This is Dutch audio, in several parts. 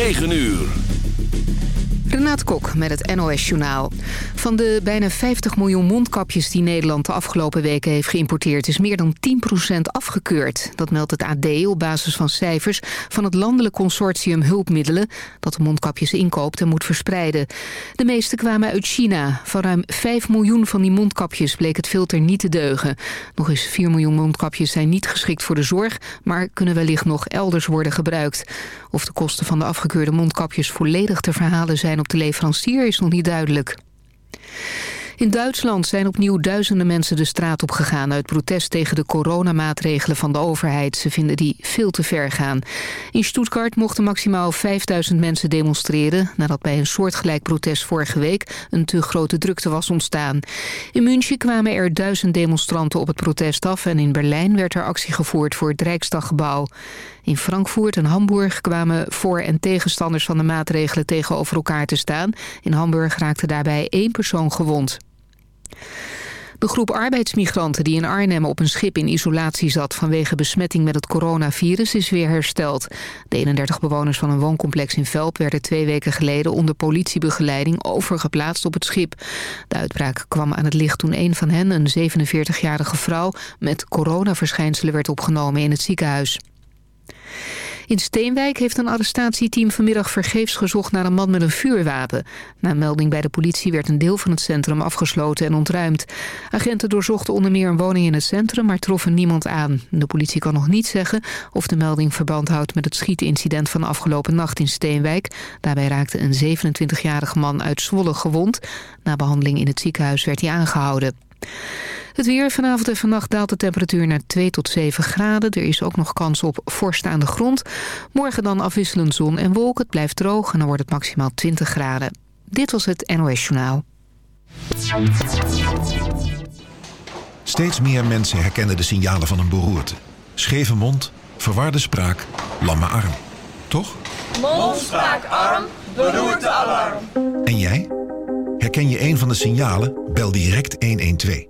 9 uur. Kok met het NOS Journaal. Van de bijna 50 miljoen mondkapjes die Nederland de afgelopen weken heeft geïmporteerd... is meer dan 10% afgekeurd. Dat meldt het AD op basis van cijfers van het landelijk consortium Hulpmiddelen... dat de mondkapjes inkoopt en moet verspreiden. De meeste kwamen uit China. Van ruim 5 miljoen van die mondkapjes bleek het filter niet te deugen. Nog eens 4 miljoen mondkapjes zijn niet geschikt voor de zorg... maar kunnen wellicht nog elders worden gebruikt. Of de kosten van de afgekeurde mondkapjes volledig te verhalen zijn op de leverancier is nog niet duidelijk. In Duitsland zijn opnieuw duizenden mensen de straat op gegaan... uit protest tegen de coronamaatregelen van de overheid. Ze vinden die veel te ver gaan. In Stuttgart mochten maximaal 5000 mensen demonstreren... nadat bij een soortgelijk protest vorige week... een te grote drukte was ontstaan. In München kwamen er duizend demonstranten op het protest af... en in Berlijn werd er actie gevoerd voor het Rijksdaggebouw. In Frankfurt en Hamburg kwamen voor- en tegenstanders van de maatregelen tegenover elkaar te staan. In Hamburg raakte daarbij één persoon gewond. De groep arbeidsmigranten die in Arnhem op een schip in isolatie zat... vanwege besmetting met het coronavirus is weer hersteld. De 31 bewoners van een wooncomplex in Velp... werden twee weken geleden onder politiebegeleiding overgeplaatst op het schip. De uitbraak kwam aan het licht toen een van hen, een 47-jarige vrouw... met coronaverschijnselen werd opgenomen in het ziekenhuis. In Steenwijk heeft een arrestatieteam vanmiddag vergeefs gezocht naar een man met een vuurwapen. Na melding bij de politie werd een deel van het centrum afgesloten en ontruimd. Agenten doorzochten onder meer een woning in het centrum, maar troffen niemand aan. De politie kan nog niet zeggen of de melding verband houdt met het schietincident van afgelopen nacht in Steenwijk. Daarbij raakte een 27-jarige man uit Zwolle gewond. Na behandeling in het ziekenhuis werd hij aangehouden. Het weer vanavond en vannacht daalt de temperatuur naar 2 tot 7 graden. Er is ook nog kans op vorst aan de grond. Morgen dan afwisselend zon en wolken. Het blijft droog en dan wordt het maximaal 20 graden. Dit was het NOS Journaal. Steeds meer mensen herkennen de signalen van een beroerte. Scheve mond, verwarde spraak, lamme arm. Toch? Mond, spraak, arm, beroerte, alarm. En jij? Herken je een van de signalen? Bel direct 112.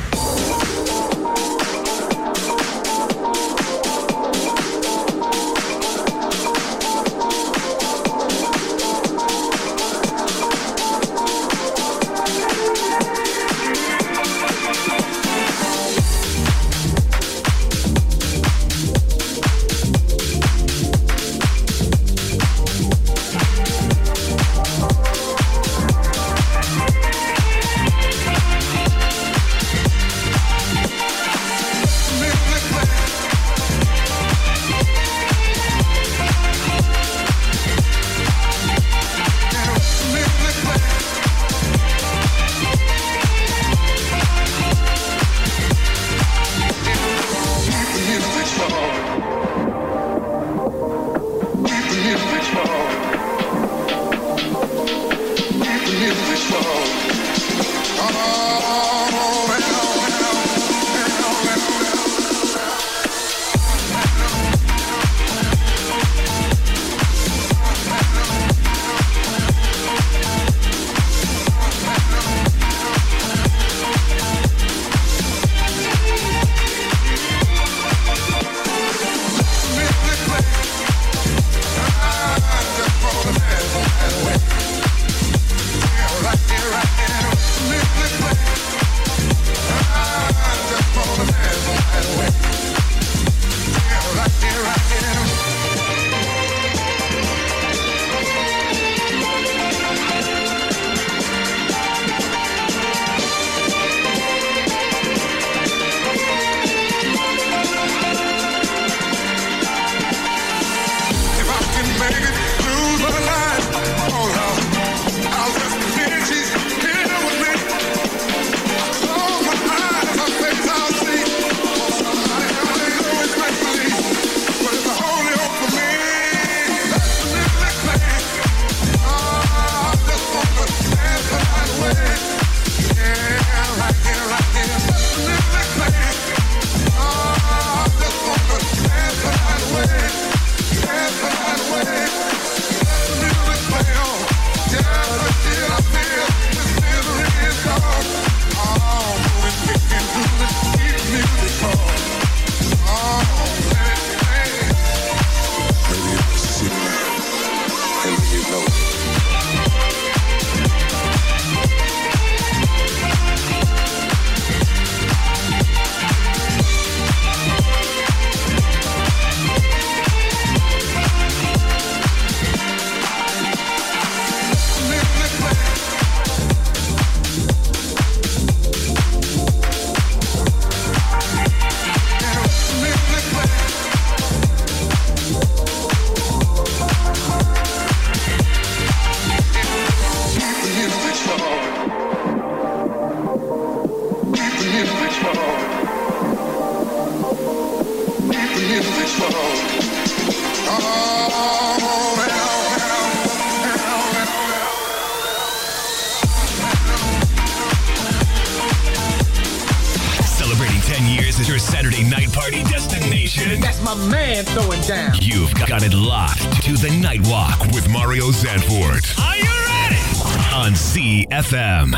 Zandvoort. Are you ready? On CFM.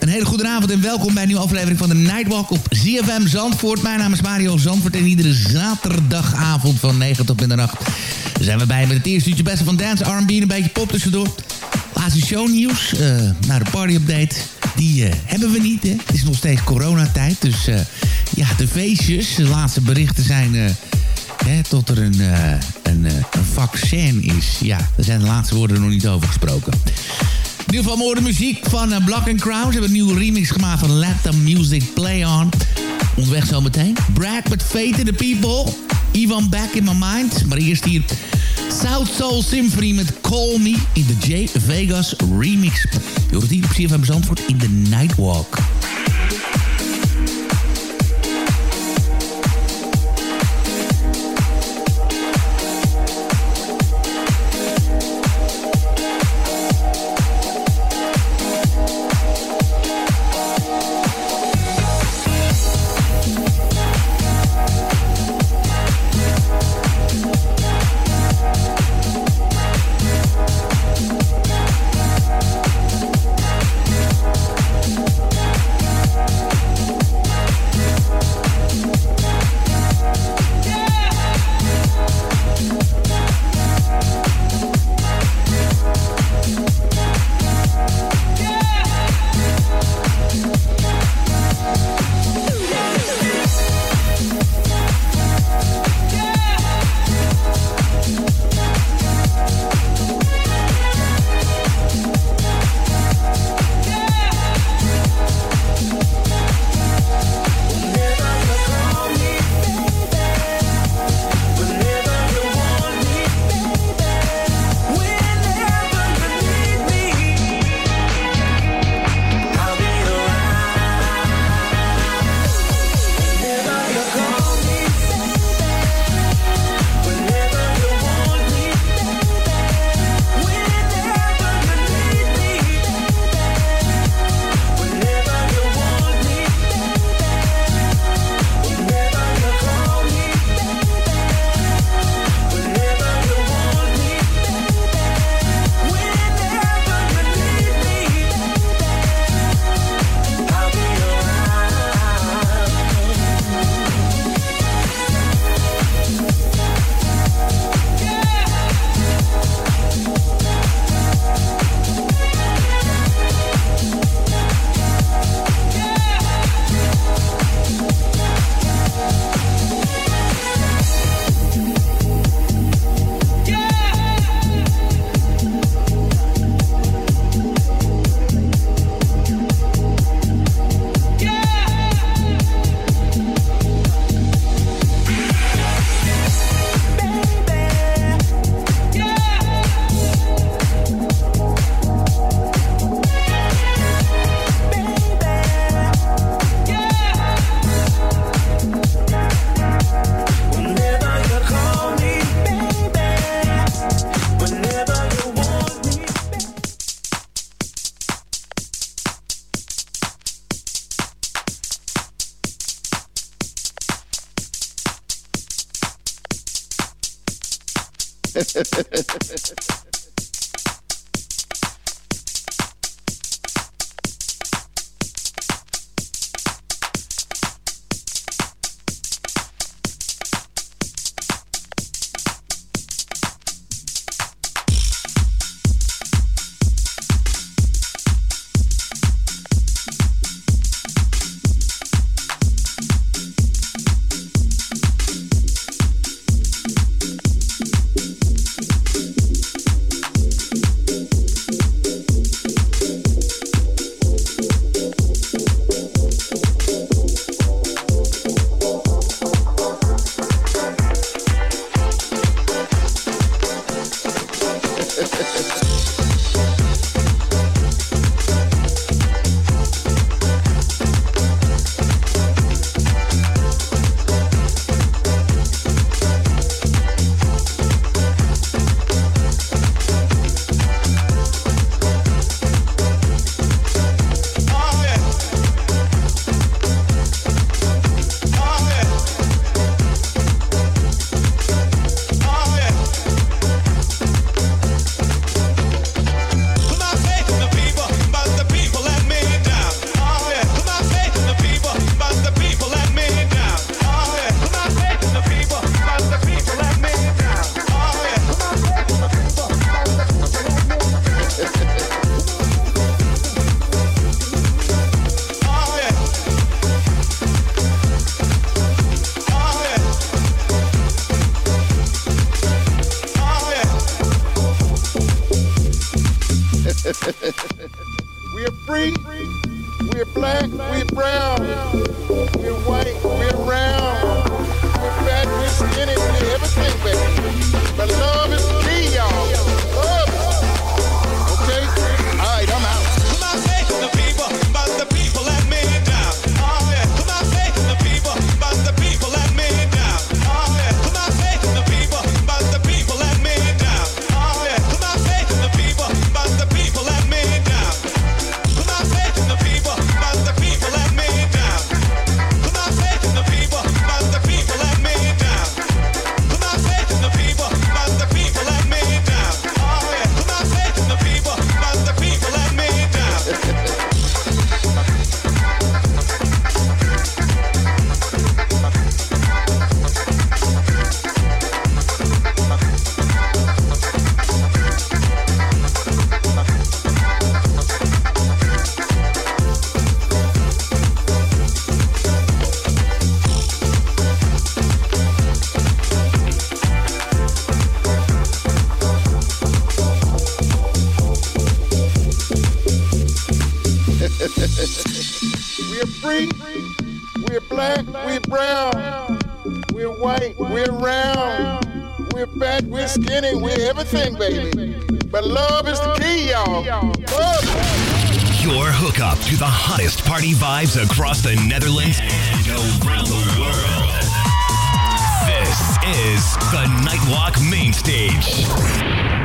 Een hele goede avond en welkom bij een nieuwe aflevering van de Nightwalk op ZFM Zandvoort. Mijn naam is Mario Zandvoort en iedere zaterdagavond van 9 tot middernacht zijn we bij met het eerste uurtje beste van dance, R&B en een beetje pop tussendoor. Laatste shownieuws, uh, nou de party update, die uh, hebben we niet. Hè. Het is nog steeds coronatijd, dus uh, ja, de feestjes, de laatste berichten zijn... Tot er een, een, een vaccin is. Ja, daar zijn de laatste woorden nog niet over gesproken. In ieder geval mooie muziek van uh, Black and Crown. Ze hebben een nieuwe remix gemaakt van Let The Music Play On. Onderweg zometeen. Brad with Fate in the People. Ivan Back in My Mind. Maar eerst hier South Soul Symphony met Call Me in de J Vegas remix. Je hoort hier op CFM Zandvoort in de Nightwalk. party vibes across the Netherlands and around the world. This is the Nightwalk Main Stage.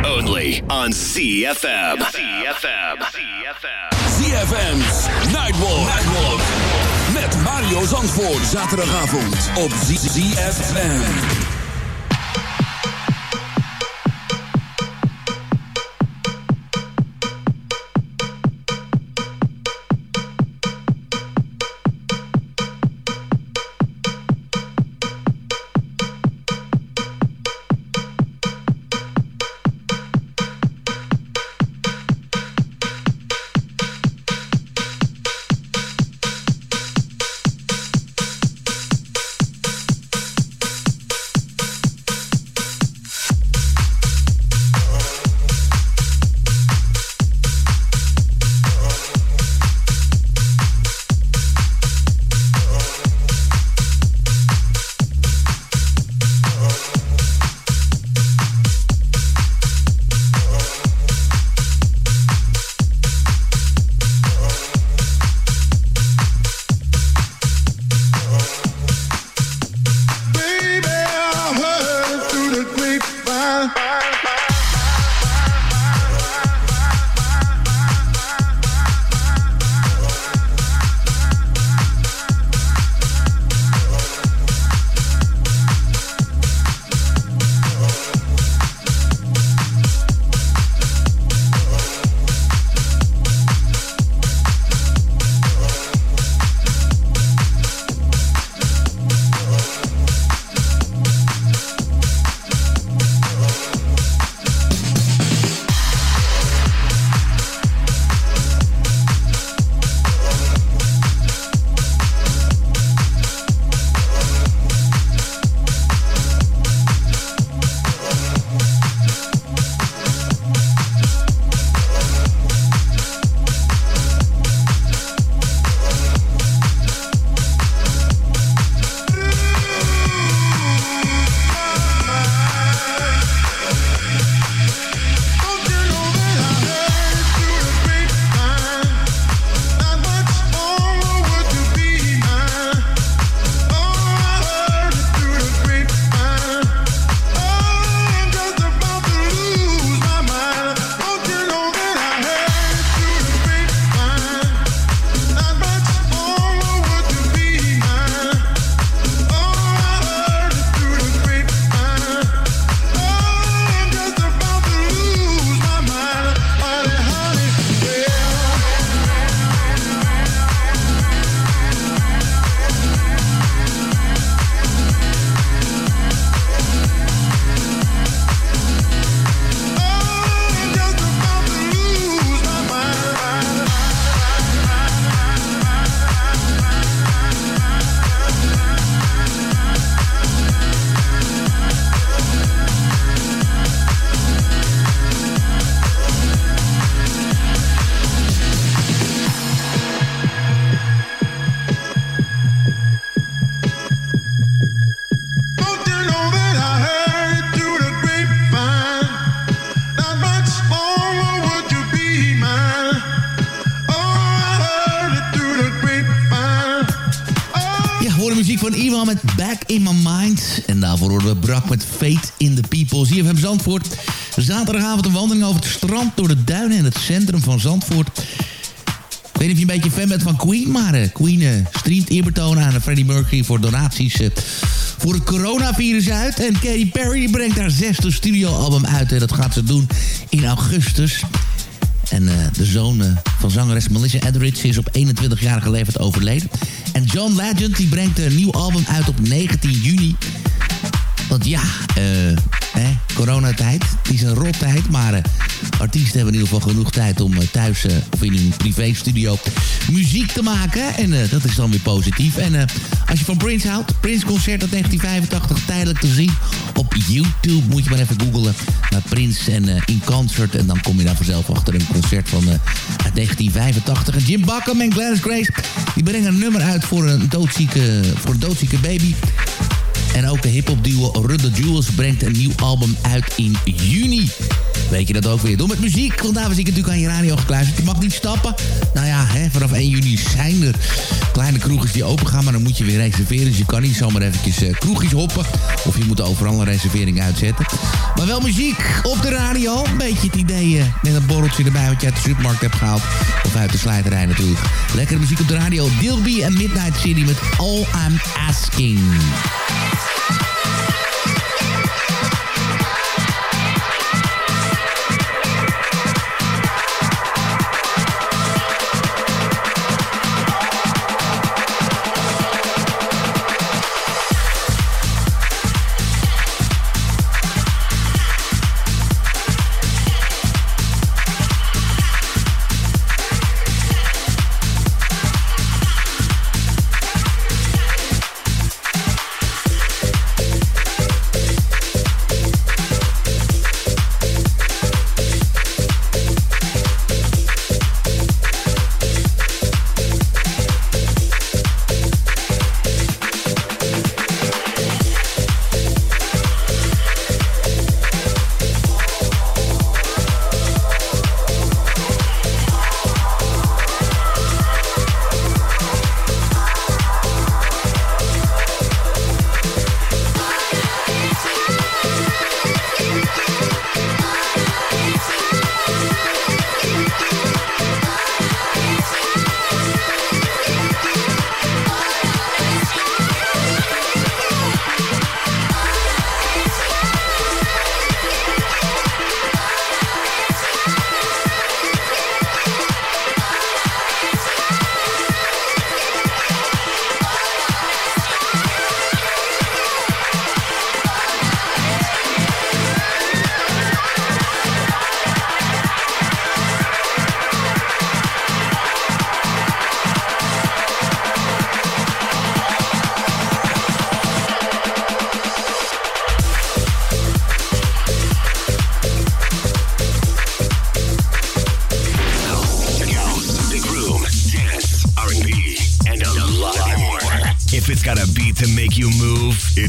Only on CFM. CFM. CFM. CFM's Nightwalk. Nightwalk. Met Mario Zandvoort. Zaterdagavond op ZFM. Zaterdagavond een wandeling over het strand door de duinen en het centrum van Zandvoort. Ik weet niet of je een beetje fan bent van Queen, maar eh, Queen eh, streamt eerbetonen aan Freddie Mercury voor donaties eh, voor het coronavirus uit. En Katy Perry brengt haar zesde studioalbum uit en dat gaat ze doen in augustus. En de zoon van zangeres Melissa Etheridge is op 21-jarige leeftijd overleden. En John Legend die brengt een nieuw album uit op 19 juni. Want ja, eh, hè, coronatijd, het is een rottijd, maar eh, artiesten hebben in ieder geval genoeg tijd om eh, thuis eh, of in hun privéstudio muziek te maken. En dat is dan weer positief. En als je van Prince houdt, Prince concert uit 1985 tijdelijk te zien op YouTube. Moet je maar even googlen naar Prince en in concert. En dan kom je daar vanzelf achter een concert van eh, uit 1985. En Jim Bakken en Gladys Grace, die brengen een nummer uit voor een voor een doodzieke baby. En ook de hip-hop duo Jewels brengt een nieuw album uit in juni. Weet je dat ook weer? Door met muziek, want daar was ik natuurlijk aan je radio gekluisterd. Je mag niet stappen. Nou ja, hè, vanaf 1 juni zijn er kleine kroegjes die open gaan, maar dan moet je weer reserveren. Dus je kan niet zomaar eventjes eh, kroegjes hoppen. Of je moet overal een reservering uitzetten. Maar wel muziek op de radio. Een beetje het idee eh, met een borreltje erbij wat je uit de supermarkt hebt gehaald. Of uit de slijterij natuurlijk. Lekkere muziek op de radio. Dilby en Midnight City met All I'm Asking.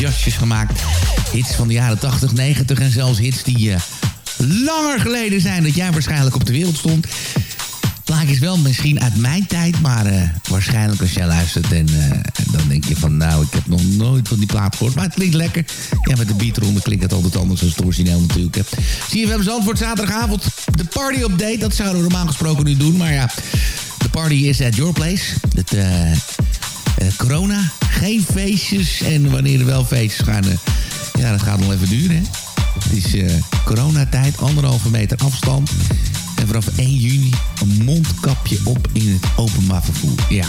jasjes gemaakt. Hits van de jaren 80, 90 en zelfs hits die uh, langer geleden zijn... dat jij waarschijnlijk op de wereld stond plaatjes wel misschien uit mijn tijd, maar uh, waarschijnlijk als jij luistert en uh, dan denk je van nou, ik heb nog nooit van die plaat gehoord, maar het klinkt lekker. Ja, met de beatroom klinkt het altijd anders dan het origineel natuurlijk. We hebben Zandvoort zaterdagavond de party update, dat zouden we normaal gesproken nu doen, maar ja, de party is at your place. Het, corona, geen feestjes en wanneer er wel feestjes gaan, ja, dat gaat nog even duren hè. Het is coronatijd, anderhalve meter afstand. En vanaf 1 juni een mondkapje op in het openbaar vervoer. Ja,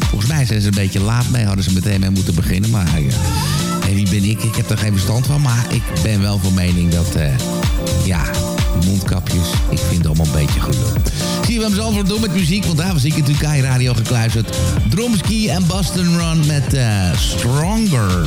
volgens mij zijn ze een beetje laat mee. Hadden ze meteen mee moeten beginnen. Maar ja, en wie ben ik? Ik heb er geen verstand van. Maar ik ben wel van mening dat... Uh, ja, mondkapjes, ik vind het allemaal een beetje gelul. Zie we hebben zo doen met muziek. Want daar was ik natuurlijk Kai Radio gekluisterd. Dromski en Boston Run met uh, Stronger.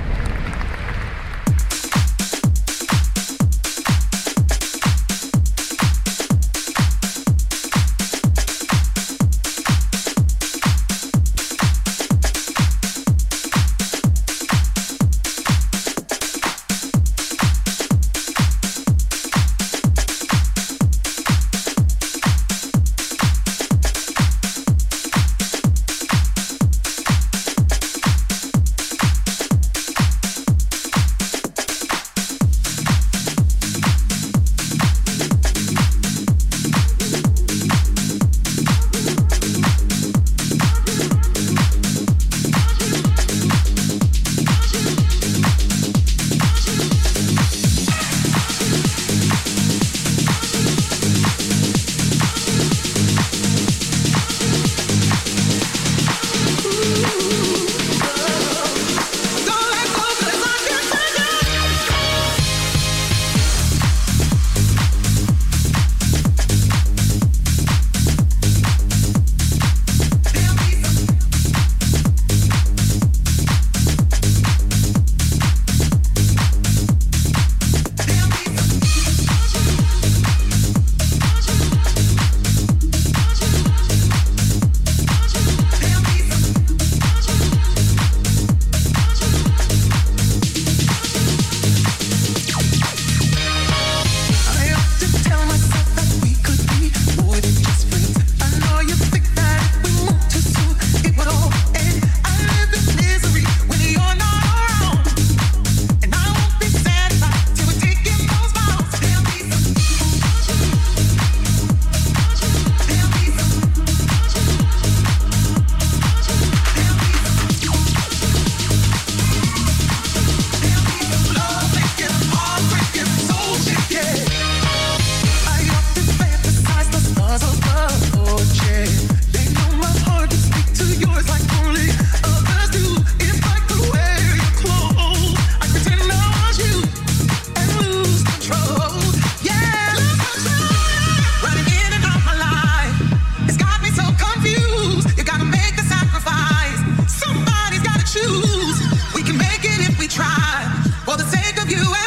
You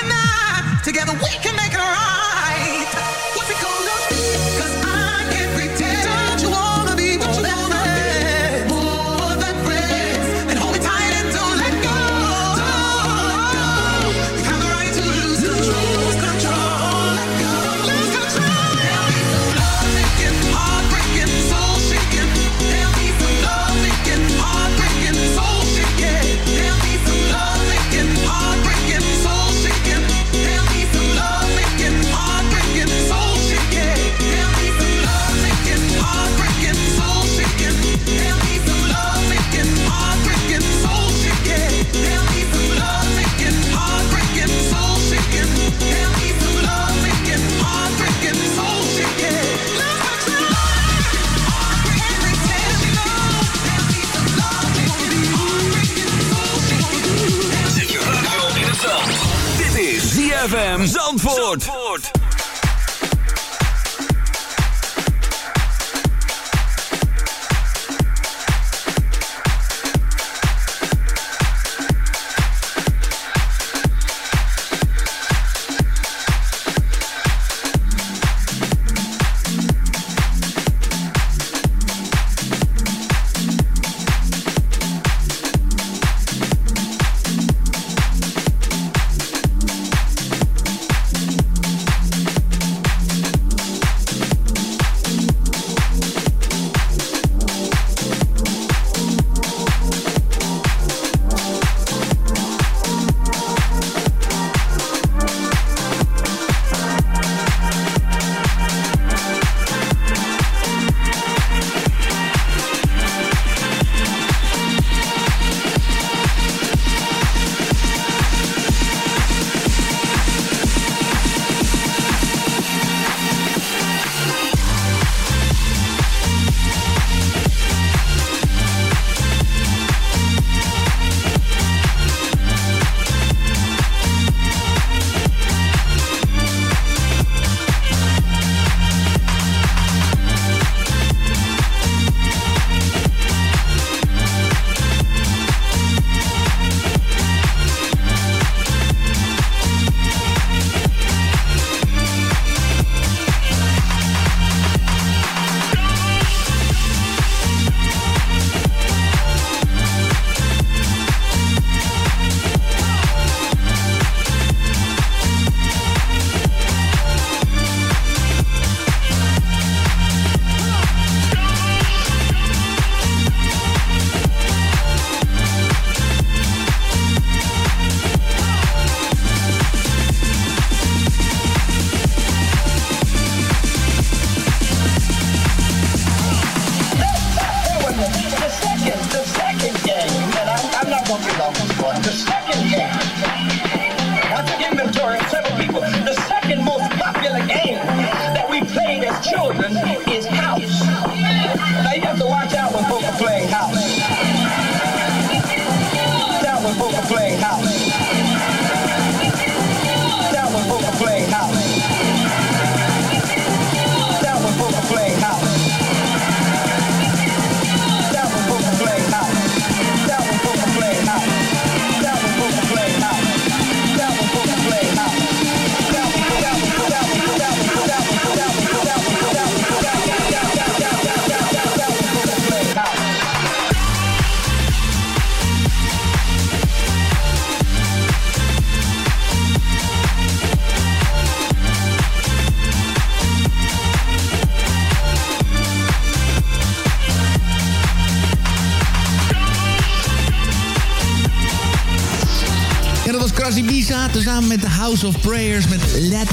tezamen met de House of Prayers met Let,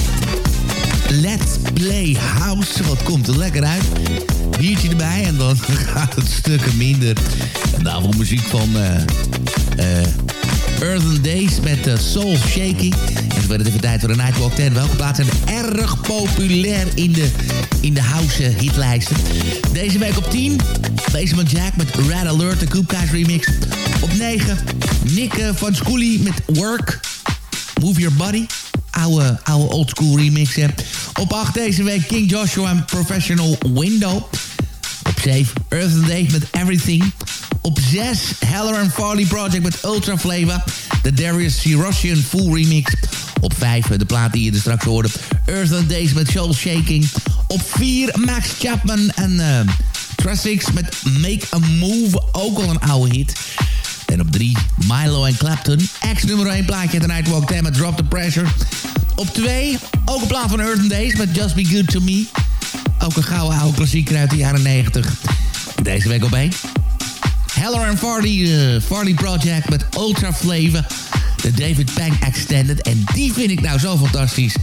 Let's Play House. Wat komt er lekker uit. Biertje erbij en dan gaat het stukken minder. En daarvoor muziek van uh, uh, Earthen Days met uh, Soul Shaking. En het werd even tijd voor de Nightwalk 10. Welke plaatsen zijn erg populair in de, in de house hitlijsten? Deze week op 10. Basement Jack met Red Alert, de Coopcast remix. Op 9. Nick van Schoolie met Work. Move Your Body. Oude, oude oldschool remix. Op 8 deze week King Joshua en Professional Window. Op 7 Earth and Day met Everything. Op 6 Heller and Farley Project met Ultra Flavor. De Darius Russian Full Remix. Op 5 de plaat die je er straks hoorde. Earth and Days met Soul Shaking. Op 4 Max Chapman en uh, met Make a Move. Ook al een oude hit. En op 3 Milo en Clapton. Ex nummer 1 plaatje de Nightwalk 10 met Drop the Pressure. Op 2 ook een plaat van Earth Days met Just Be Good To Me. Ook een gouden oude klassieker uit de jaren 90. Deze week op 1. Heller and Farley, uh, Farley Project met Ultra Flavor. De David Pang Extended. En die vind ik nou zo fantastisch.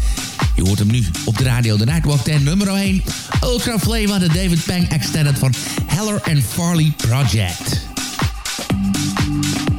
Je hoort hem nu op de radio. De Nightwalk 10 nummer 1. Ultra Flavor, de David Pang Extended van Heller and Farley Project. Thank you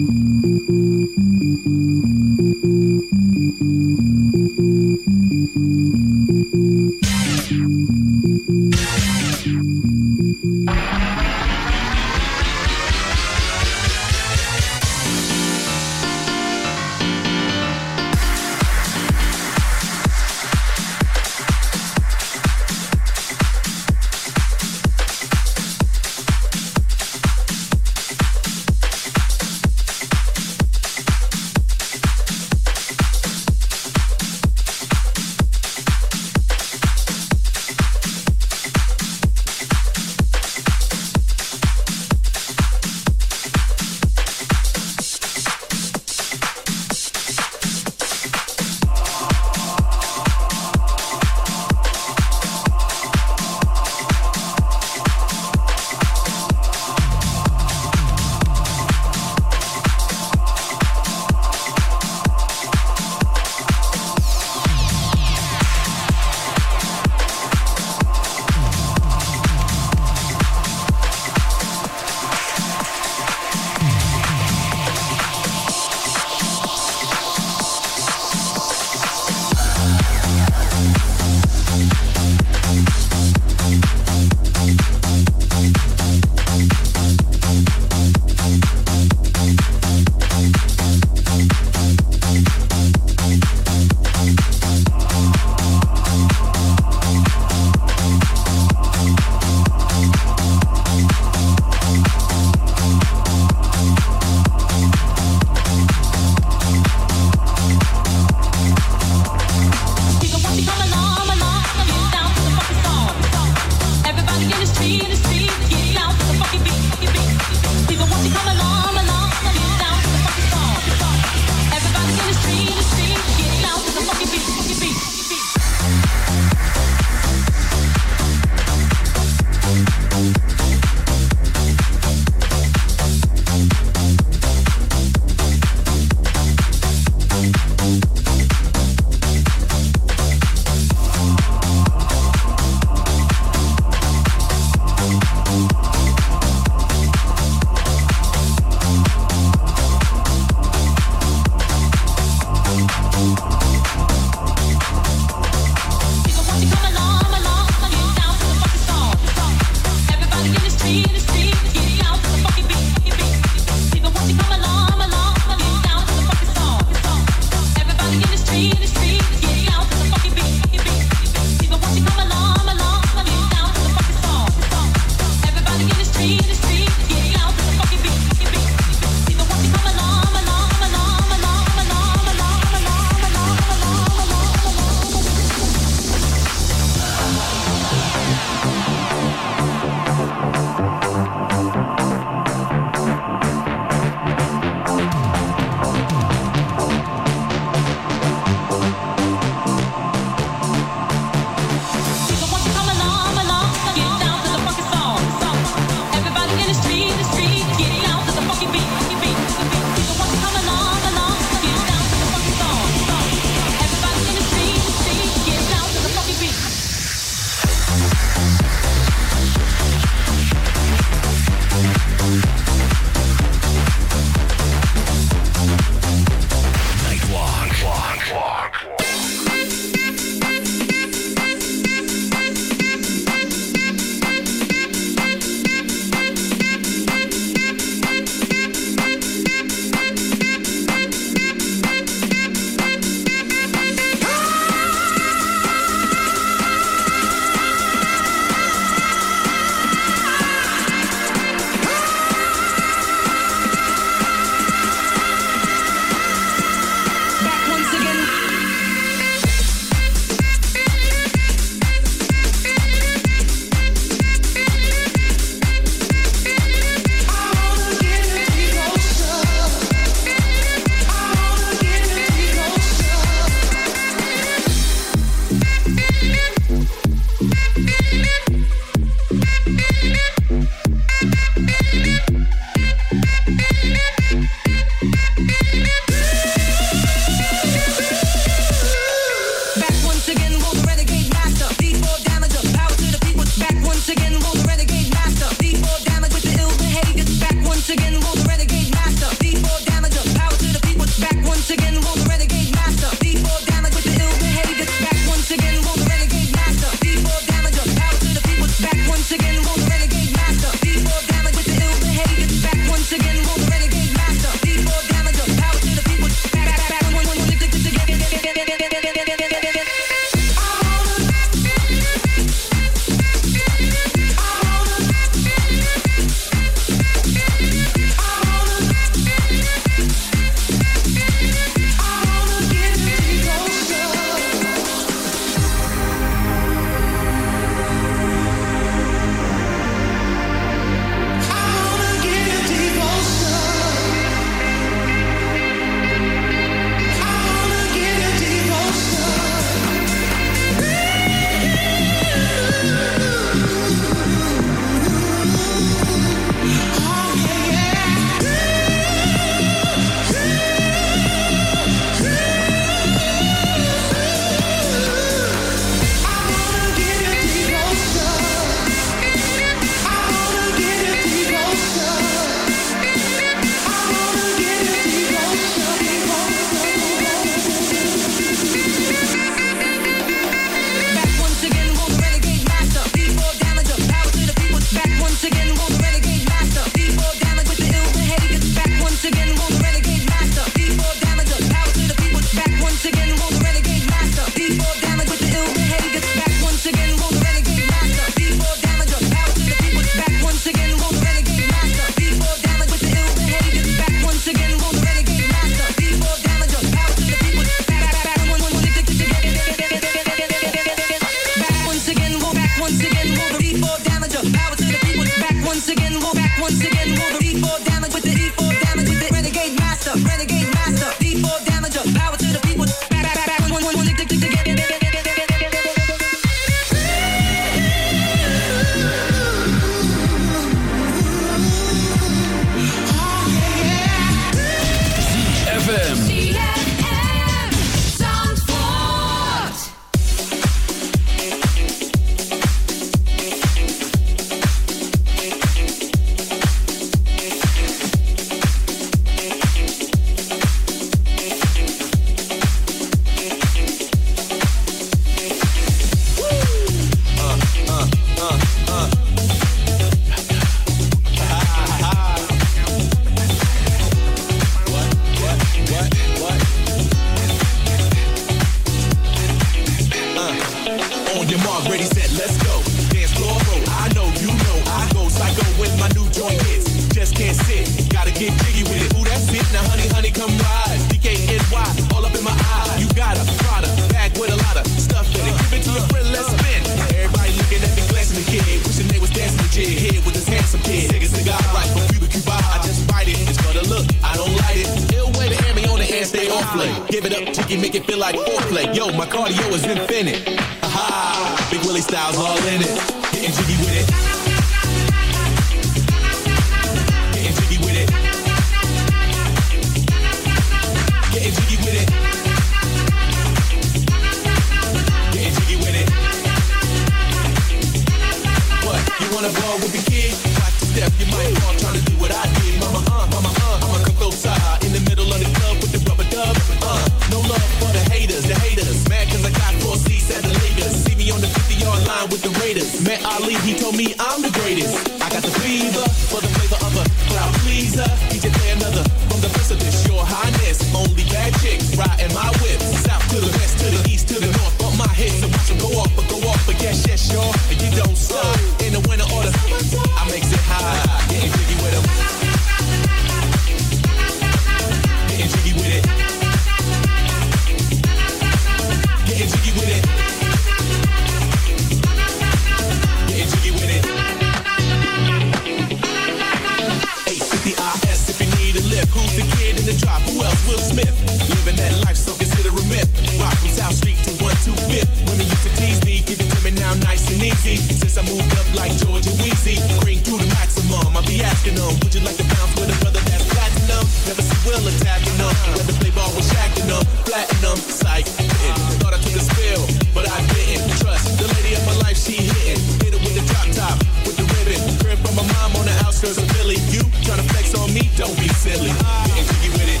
easy. Since I moved up like Georgia Weezy. bring through the maximum. I'll be asking them, would you like to bounce with a brother that's platinum? Never see Will attacking them. Never play ball with Shaq and them. Platinum, psych. Hitting. Thought I took a spill, but I didn't. Trust the lady of my life, she hitting. Hit her with the drop top, with the ribbon. Crib from my mom on the outskirts of Philly. You trying to flex on me? Don't be silly. Getting jiggy with it.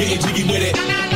Getting jiggy with it.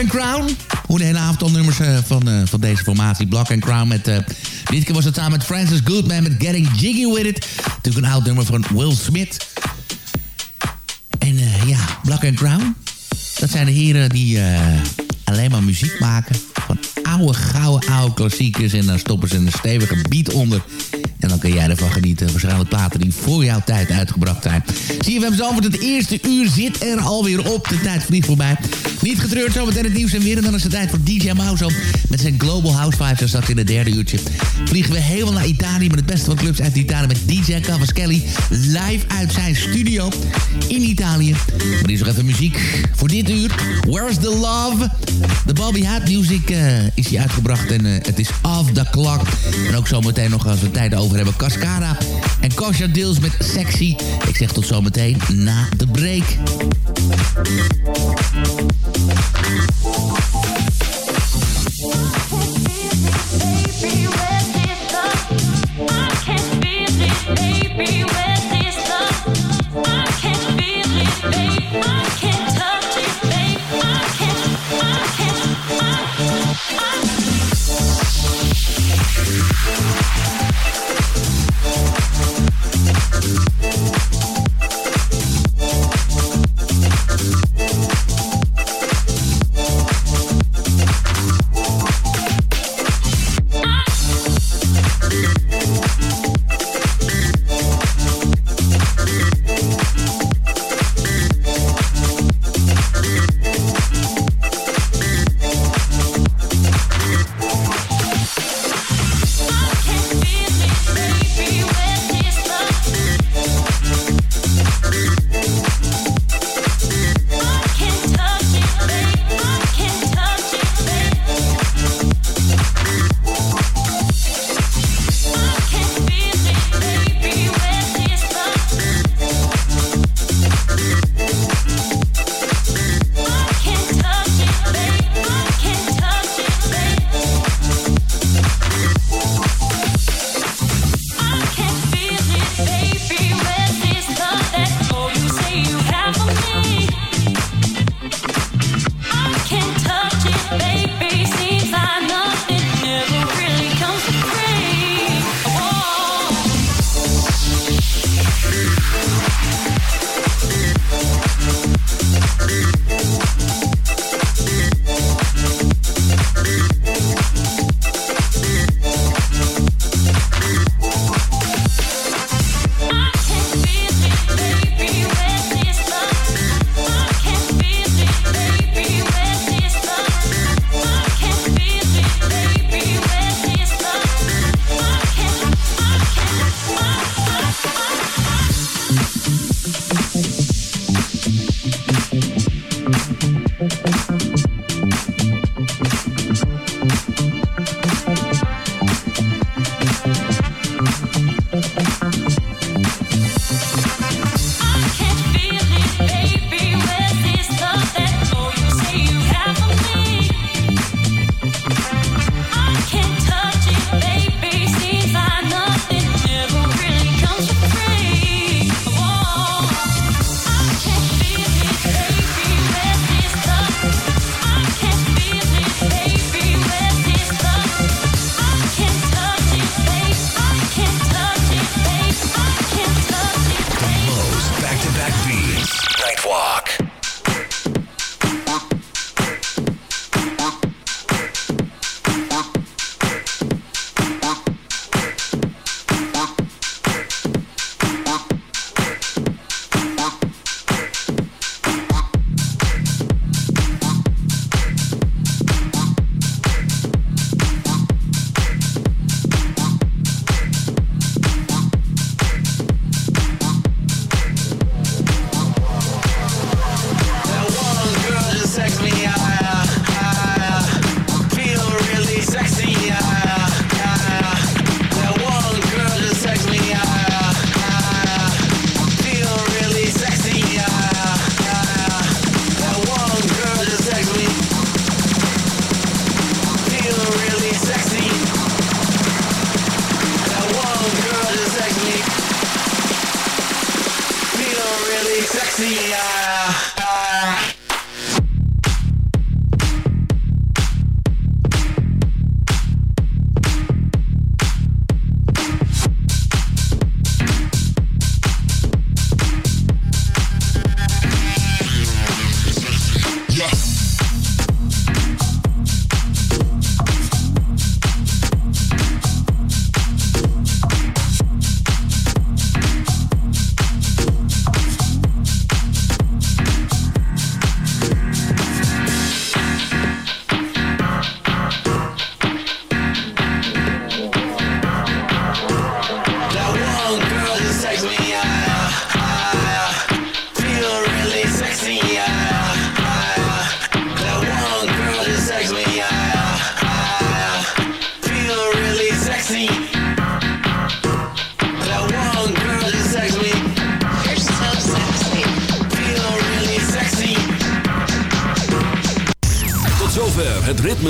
And Crown. Hoe de hele avond al nummers eh, van, eh, van deze formatie. Black and Crown met... eh, dit keer was het samen met Francis Goodman met Getting Jiggy With It. Natuurlijk een oud nummer van Will Smith. En eh, ja, Black and Crown. Dat zijn de heren die eh, alleen maar muziek maken. Van oude, gouden, oude klassiekers. En dan stoppen ze een stevige beat onder. En dan kun jij ervan genieten. Waarschijnlijk platen die voor jouw tijd uitgebracht zijn. Zie je, we hebben het eerste uur zit er alweer op. De tijd vliegt voorbij. Niet getreurd, zometeen het nieuws en weer. En dan is het tijd voor DJ Mouse met zijn Global House Vibes. En straks in het derde uurtje vliegen we helemaal naar Italië... met het beste van clubs uit Italië met DJ Cavaschelli. Live uit zijn studio in Italië. Maar er is nog even muziek voor dit uur. Where's the Love? De Bobby Hat Music eh, is hier uitgebracht en eh, het is off the clock. En ook zometeen nog als we tijd over hebben... Cascara en Kosha Deals met Sexy. Ik zeg tot zometeen na de break.